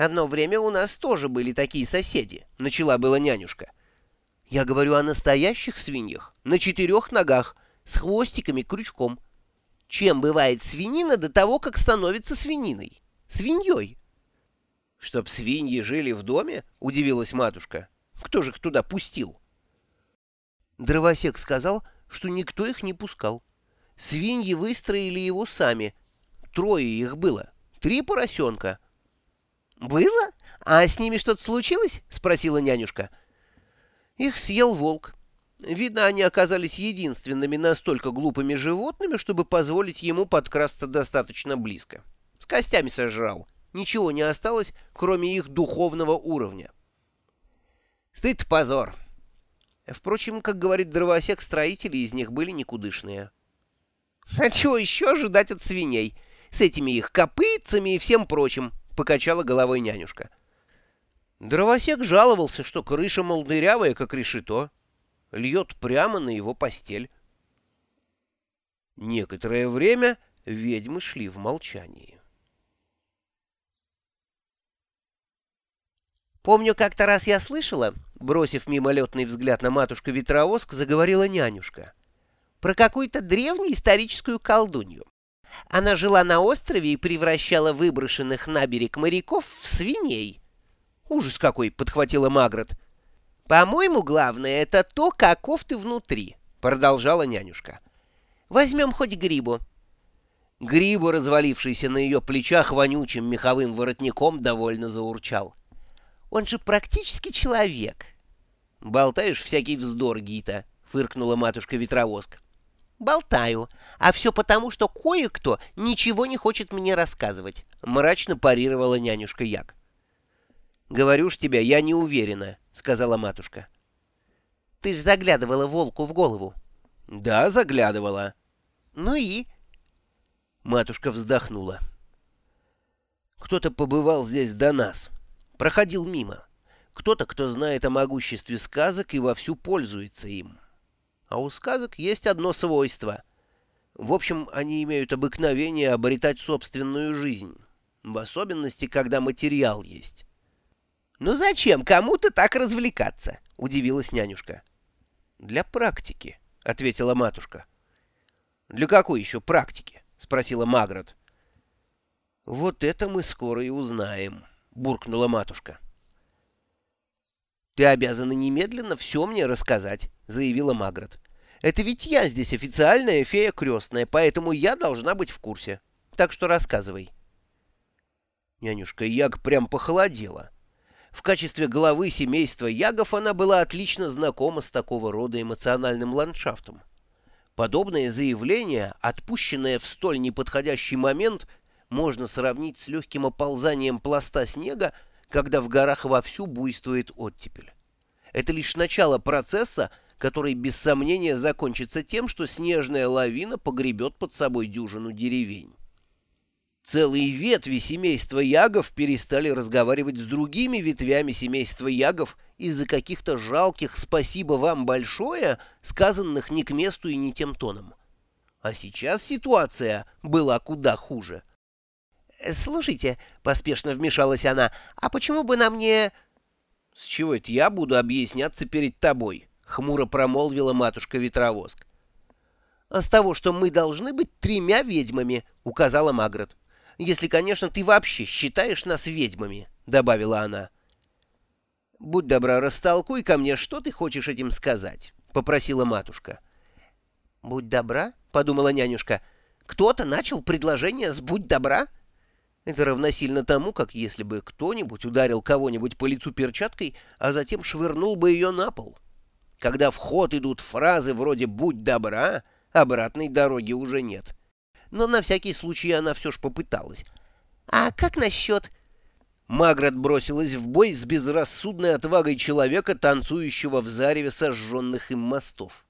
Одно время у нас тоже были такие соседи, — начала была нянюшка. Я говорю о настоящих свиньях, на четырех ногах, с хвостиками крючком. Чем бывает свинина до того, как становится свининой? Свиньей. — Чтоб свиньи жили в доме? — удивилась матушка. — Кто же их туда пустил? Дровосек сказал, что никто их не пускал. Свиньи выстроили его сами. Трое их было. Три поросенка. «Было? А с ними что-то случилось?» — спросила нянюшка. Их съел волк. Видно, они оказались единственными настолько глупыми животными, чтобы позволить ему подкрасться достаточно близко. С костями сожрал. Ничего не осталось, кроме их духовного уровня. Стыд позор. Впрочем, как говорит дровосек, строители из них были никудышные. А чего еще ожидать от свиней? С этими их копытцами и всем прочим, — покачала головой нянюшка. Дровосек жаловался, что крыша, мол, дырявая, как решето, льет прямо на его постель. Некоторое время ведьмы шли в молчании. Помню, как-то раз я слышала, бросив мимолетный взгляд на матушку-ветровоск, заговорила нянюшка, про какую-то древнюю историческую колдунью. Она жила на острове и превращала выброшенных на берег моряков в свиней. «Ужас какой!» — подхватила Магрот. «По-моему, главное — это то, каков ты внутри», — продолжала нянюшка. «Возьмем хоть грибу». Грибу, развалившийся на ее плечах вонючим меховым воротником, довольно заурчал. «Он же практически человек». «Болтаешь всякий вздор, Гита», — фыркнула матушка-ветровоск. «Болтаю. А все потому, что кое-кто ничего не хочет мне рассказывать», — мрачно парировала нянюшка Як. «Говорю ж тебя, я не уверена», — сказала матушка. «Ты ж заглядывала волку в голову». «Да, заглядывала». «Ну и?» Матушка вздохнула. «Кто-то побывал здесь до нас, проходил мимо. Кто-то, кто знает о могуществе сказок и вовсю пользуется им. А у сказок есть одно свойство. В общем, они имеют обыкновение обретать собственную жизнь, в особенности, когда материал есть». «Ну зачем кому-то так развлекаться?» — удивилась нянюшка. «Для практики», — ответила матушка. «Для какой еще практики?» — спросила Магрот. «Вот это мы скоро и узнаем», — буркнула матушка. «Ты обязана немедленно все мне рассказать», — заявила Магрот. «Это ведь я здесь официальная фея крестная, поэтому я должна быть в курсе. Так что рассказывай». Нянюшка Яг прям похолодела. В качестве главы семейства Ягов она была отлично знакома с такого рода эмоциональным ландшафтом. Подобное заявление, отпущенное в столь неподходящий момент, можно сравнить с легким оползанием пласта снега, когда в горах вовсю буйствует оттепель. Это лишь начало процесса, который без сомнения закончится тем, что снежная лавина погребет под собой дюжину деревень. Целые ветви семейства ягов перестали разговаривать с другими ветвями семейства ягов из-за каких-то жалких «спасибо вам большое», сказанных не к месту и не тем тоном. А сейчас ситуация была куда хуже. «Слушайте», — поспешно вмешалась она, — «а почему бы нам не...» «С чего это я буду объясняться перед тобой?» — хмуро промолвила матушка-ветровоск. «А с того, что мы должны быть тремя ведьмами», — указала Магрот если, конечно, ты вообще считаешь нас ведьмами», — добавила она. «Будь добра, растолкуй ко мне, что ты хочешь этим сказать», — попросила матушка. «Будь добра», — подумала нянюшка, — «кто-то начал предложение с «будь добра»?» Это равносильно тому, как если бы кто-нибудь ударил кого-нибудь по лицу перчаткой, а затем швырнул бы ее на пол. Когда в ход идут фразы вроде «будь добра», обратной дороги уже нет но на всякий случай она все же попыталась. «А как насчет...» Маград бросилась в бой с безрассудной отвагой человека, танцующего в зареве сожженных им мостов.